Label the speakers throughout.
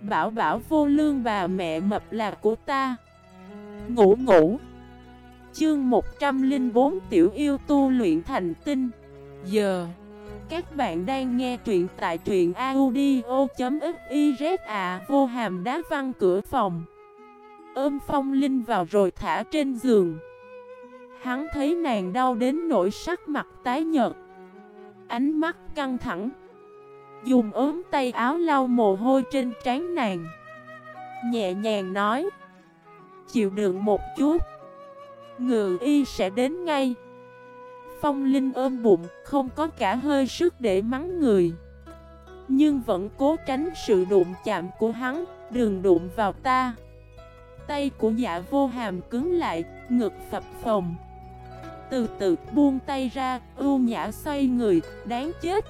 Speaker 1: Bảo bảo vô lương bà mẹ mập là của ta. Ngủ ngủ. Chương 104 Tiểu yêu tu luyện thành tinh. Giờ, Các bạn đang nghe truyện tại truyện audio.xyz à Vô hàm đá văng cửa phòng. Ôm phong linh vào rồi thả trên giường. Hắn thấy nàng đau đến nỗi sắc mặt tái nhợt. Ánh mắt căng thẳng. Dùng ốm tay áo lau mồ hôi trên trán nàng. Nhẹ nhàng nói, Chịu đựng một chút. Ngự y sẽ đến ngay. Phong Linh ôm bụng, Không có cả hơi sức để mắng người. Nhưng vẫn cố tránh sự đụng chạm của hắn, Đừng đụng vào ta. Tay của dạ vô hàm cứng lại, Ngực phập phồng. Từ từ buông tay ra, Ưu nhã xoay người, Đáng chết.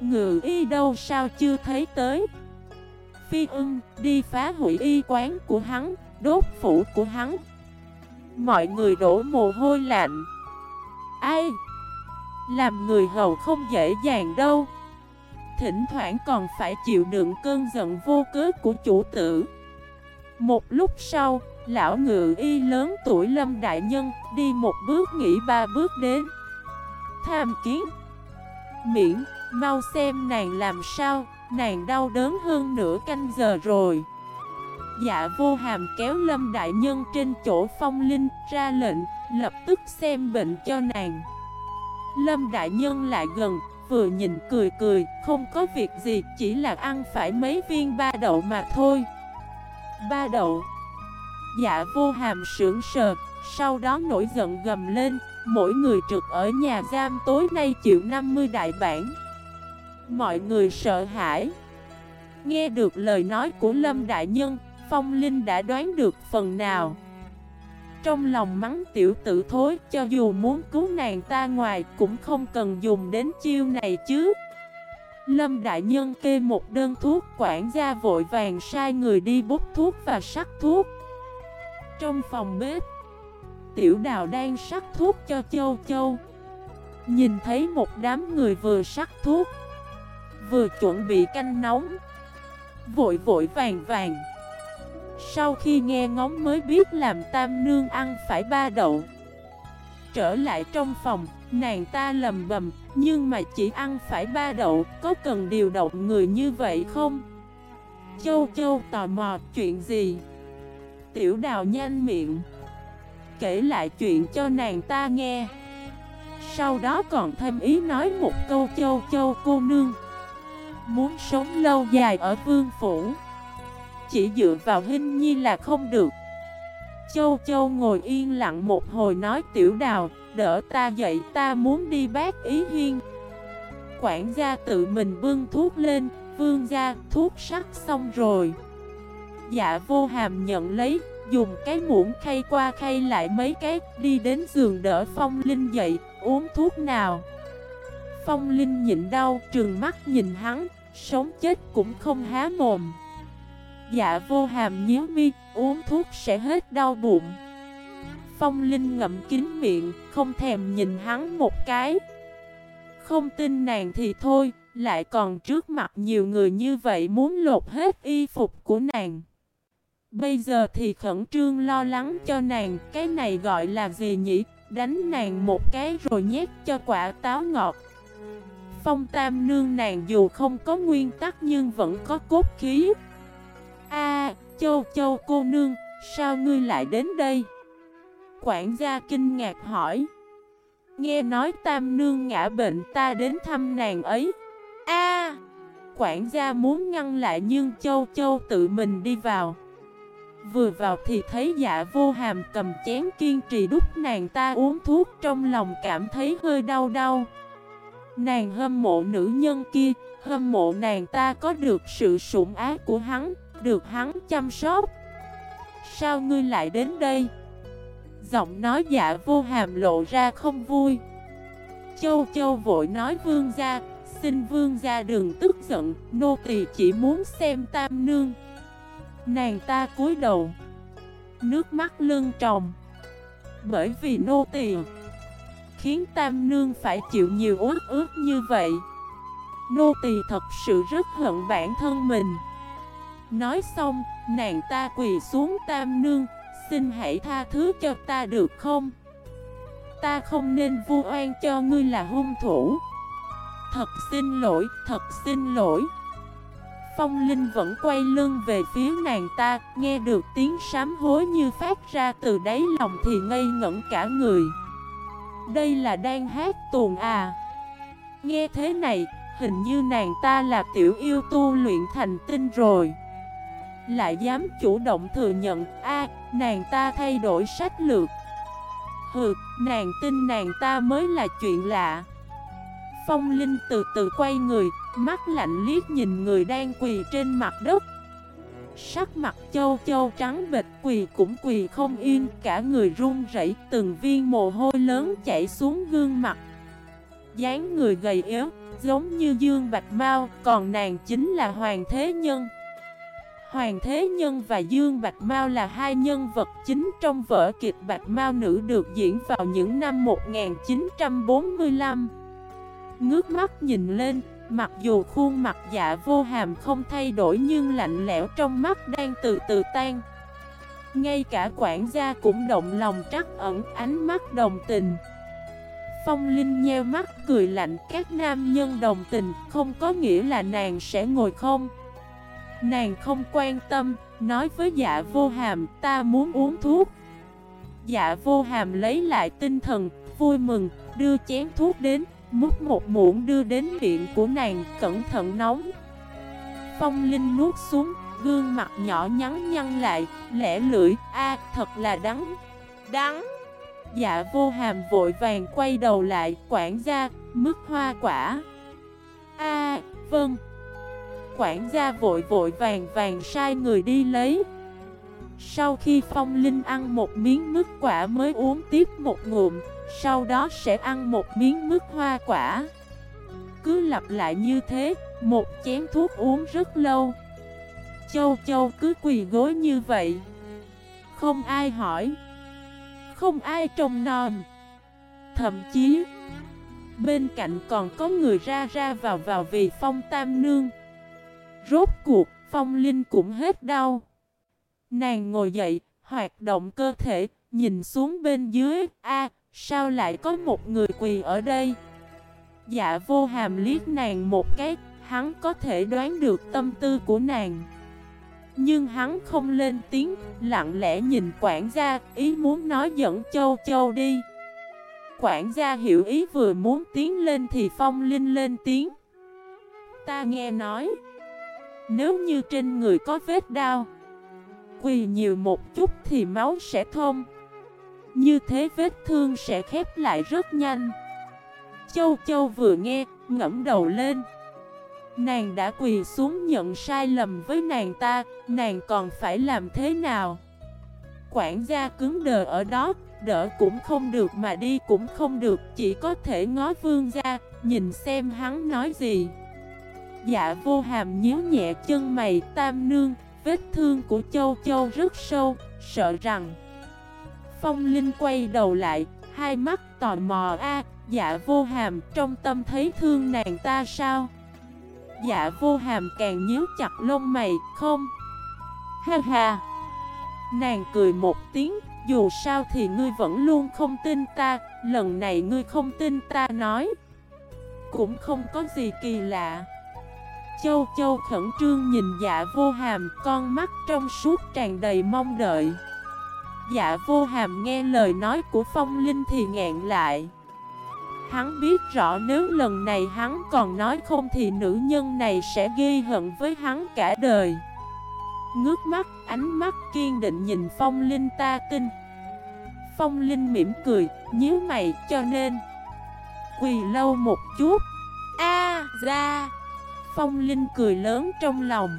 Speaker 1: Ngự y đâu sao chưa thấy tới. Phi ưng, đi phá hủy y quán của hắn, Đốt phủ của hắn. Mọi người đổ mồ hôi lạnh. Ai? Làm người hầu không dễ dàng đâu. Thỉnh thoảng còn phải chịu đựng cơn giận vô cớ của chủ tử. Một lúc sau, Lão ngự y lớn tuổi lâm đại nhân Đi một bước nghỉ ba bước đến. Tham kiến. Miễn Mau xem nàng làm sao, Nàng đau đớn hơn nửa canh giờ rồi. Dạ vô hàm kéo lâm đại nhân trên chỗ phong linh ra lệnh, Lập tức xem bệnh cho nàng. Lâm đại nhân lại gần, Vừa nhìn cười cười, Không có việc gì, Chỉ là ăn phải mấy viên ba đậu mà thôi. Ba đậu. Dạ vô hàm sưởng sờ, Sau đó nổi giận gầm lên, Mỗi người trực ở nhà giam tối nay chịu 50 đại bản. Mọi người sợ hãi. Nghe được lời nói của Lâm Đại Nhân, Phong Linh đã đoán được phần nào. Trong lòng mắng tiểu tử thối, Cho dù muốn cứu nàng ta ngoài Cũng không cần dùng đến chiêu này chứ. Lâm Đại Nhân kê một đơn thuốc Quản gia vội vàng sai người đi bút thuốc và sắc thuốc. Trong phòng bếp, Tiểu đào đang sắc thuốc cho châu châu. Nhìn thấy một đám người vừa sắc thuốc Vừa chuẩn bị canh nóng. Vội vội vàng vàng. Sau khi nghe ngóng mới biết làm tam nương ăn phải ba đậu. Trở lại trong phòng, Nàng ta lầm bầm, Nhưng mà chỉ ăn phải ba đậu, Có cần điều động người như vậy không? Châu châu tò mò, chuyện gì? Tiểu đào nhanh miệng. Kể lại chuyện cho nàng ta nghe. Sau đó còn thêm ý nói một câu, châu châu, cô nương Muốn sống lâu dài ở vương phủ. Chỉ dựa vào hình nhi là không được. Châu Châu ngồi yên lặng một hồi nói, tiểu đào, Đỡ ta dậy, ta muốn đi bác ý huyên Quản gia tự mình bưng thuốc lên, Vương gia thuốc sắc xong rồi. Dạ vô hàm nhận lấy, Dùng cái muỗng khay qua khay lại mấy cái, Đi đến giường đỡ phong linh dậy, Uống thuốc nào? Phong linh nhịn đau, Trừng mắt nhìn hắn Sống chết cũng không há mồm. Dạ vô hàm nhíu mi, Uống thuốc sẽ hết đau bụng. Phong Linh ngậm kín miệng, Không thèm nhìn hắn một cái. Không tin nàng thì thôi, Lại còn trước mặt nhiều người như vậy Muốn lột hết y phục của nàng. Bây giờ thì khẩn trương lo lắng cho nàng, Cái này gọi là gì nhỉ? Đánh nàng một cái rồi nhét cho quả táo ngọt. Phong Tam Nương nàng dù không có nguyên tắc nhưng vẫn có cốt khí. A, Châu Châu cô nương, sao ngươi lại đến đây? Quản gia kinh ngạc hỏi. Nghe nói Tam Nương ngã bệnh ta đến thăm nàng ấy. A, Quản gia muốn ngăn lại nhưng Châu Châu tự mình đi vào. Vừa vào thì thấy dạ vô hàm cầm chén kiên trì đút nàng ta uống thuốc trong lòng cảm thấy hơi đau đau. Nàng hâm mộ nữ nhân kia, hâm mộ nàng ta có được sự sủng ái của hắn, được hắn chăm sóc. Sao ngươi lại đến đây? Giọng nói dạ vô hàm lộ ra không vui. Châu châu vội nói vương gia, xin vương gia đừng tức giận, nô tỳ chỉ muốn xem tam nương. Nàng ta cúi đầu, nước mắt lưng tròng. Bởi vì nô tỳ khiến Tam Nương phải chịu nhiều uất ước như vậy. Nô tỳ thật sự rất hận bản thân mình. Nói xong, nàng ta quỳ xuống tam nương Xin hãy tha thứ cho ta được không? Ta không nên vu oan cho ngươi là hung thủ Thật xin lỗi, thật xin lỗi Phong Linh vẫn quay lưng về phía nàng ta Nghe được tiếng sám hối như phát ra từ đáy lòng thì ngây ngẩn cả người đây là đang hát tuồng à. Nghe thế này, hình như nàng ta là tiểu yêu tu luyện thành tinh rồi. Lại dám chủ động thừa nhận a nàng ta thay đổi sách lược. Hừ, nàng tin nàng ta mới là chuyện lạ. Phong Linh từ từ quay người, mắt lạnh liếc nhìn người đang quỳ trên mặt đất. Sắc mặt châu châu trắng bệch quỳ cũng quỳ không yên Cả người run rẩy từng viên mồ hôi lớn chảy xuống gương mặt. Dáng người gầy yếu, giống như Dương Bạch mau Còn nàng chính là Hoàng Thế Nhân. Hoàng Thế Nhân và Dương Bạch Mao là hai nhân vật chính trong vở kịch Bạch Mao Nữ được diễn vào những năm 1945 Ngước mắt nhìn lên, mặc dù khuôn mặt dạ vô hàm không thay đổi nhưng lạnh lẽo trong mắt đang từ từ tan. Ngay cả quản gia cũng động lòng trắc ẩn ánh mắt đồng tình. Phong Linh nheo mắt cười lạnh các nam nhân đồng tình không có nghĩa là nàng sẽ ngồi không? Nàng không quan tâm, nói với dạ vô hàm ta muốn uống thuốc. Dạ vô hàm lấy lại tinh thần, vui mừng, đưa chén thuốc đến. Múc một muỗng đưa đến miệng của nàng, cẩn thận nóng Phong Linh nuốt xuống, gương mặt nhỏ nhắn nhăn lại, lẻ lưỡi, a thật là đắng Đắng. Dạ vô hàm vội vàng quay đầu lại, quản gia, mức hoa quả. A vâng. Quản gia vội vội vàng vàng sai người đi lấy. Sau khi Phong Linh ăn một miếng mứt quả mới uống tiếp một ngụm sau đó sẽ ăn một miếng mứt hoa quả. Cứ lặp lại như thế, Một chén thuốc uống rất lâu. Châu châu cứ quỳ gối như vậy. Không ai hỏi. Không ai trông non Thậm chí, Bên cạnh còn có người ra ra vào vào vì phong tam nương. Rốt cuộc, Phong Linh cũng hết đau. Nàng ngồi dậy, Hoạt động cơ thể, Nhìn xuống bên dưới, A Sao lại có một người quỳ ở đây? Dạ vô hàm liếc nàng một cái, hắn có thể đoán được tâm tư của nàng. Nhưng hắn không lên tiếng, lặng lẽ nhìn quản gia, ý muốn nói dẫn châu châu đi. Quản gia hiểu ý vừa muốn tiến lên thì phong linh lên tiếng. Ta nghe nói, nếu như trên người có vết đau, quỳ nhiều một chút thì máu sẽ thông. Như thế vết thương sẽ khép lại rất nhanh. Châu Châu vừa nghe, ngẫm đầu lên. Nàng đã quỳ xuống nhận sai lầm với nàng ta Nàng còn phải làm thế nào? Quản gia cứng đờ ở đó Đỡ cũng không được mà đi cũng không được Chỉ có thể ngó vương ra Nhìn xem hắn nói gì. Dạ vô hàm nhíu nhẹ chân mày tam nương Vết thương của châu châu rất sâu Sợ rằng Phong Linh quay đầu lại, hai mắt tò mò a dạ vô hàm trong tâm thấy thương nàng ta sao? Dạ vô hàm càng nhíu chặt lông mày, không? Ha ha! Nàng cười một tiếng, dù sao thì ngươi vẫn luôn không tin ta, lần này ngươi không tin ta nói. Cũng không có gì kỳ lạ. Châu châu khẩn trương nhìn dạ vô hàm, con mắt trong suốt tràn đầy mong đợi. Dạ vô hàm nghe lời nói của phong linh thì ngẹn lại. Hắn biết rõ nếu lần này hắn còn nói không thì nữ nhân này sẽ ghi hận với hắn cả đời. Ngước mắt, ánh mắt kiên định nhìn phong linh ta tin Phong linh mỉm cười, nhíu mày cho nên. Quỳ lâu một chút. A ra Phong linh cười lớn trong lòng